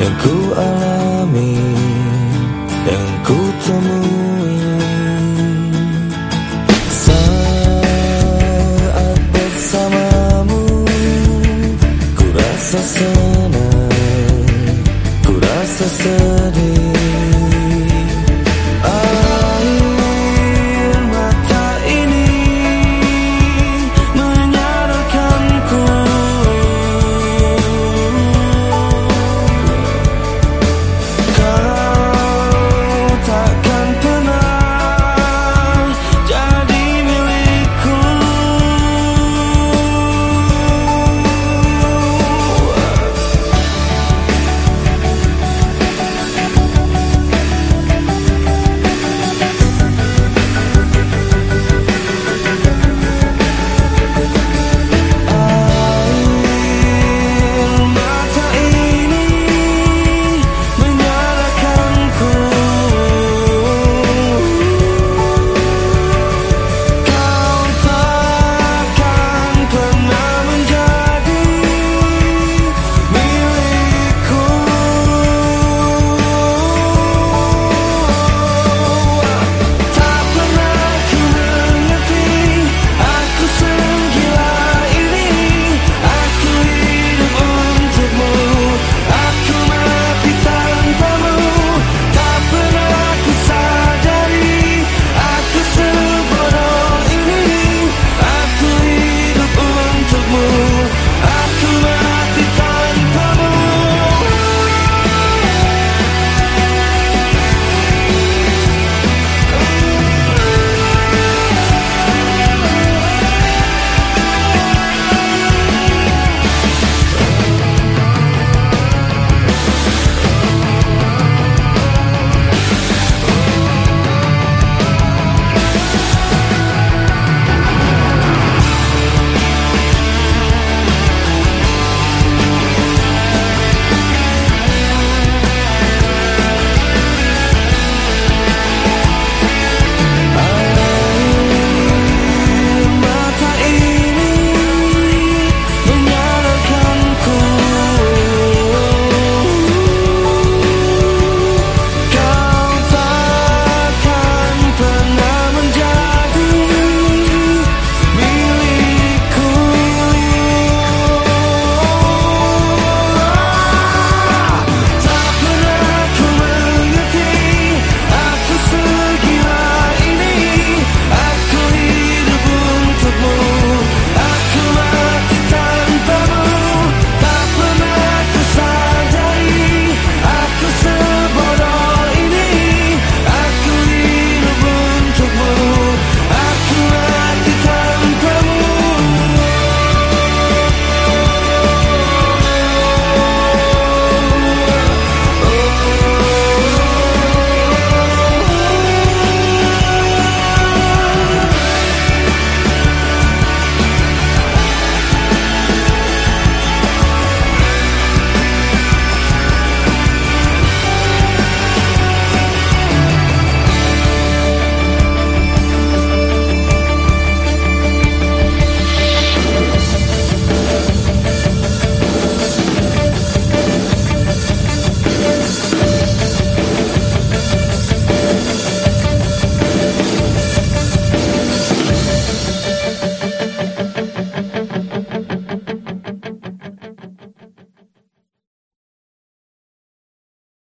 yang ku alami